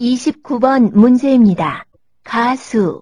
29번 문제입니다. 가수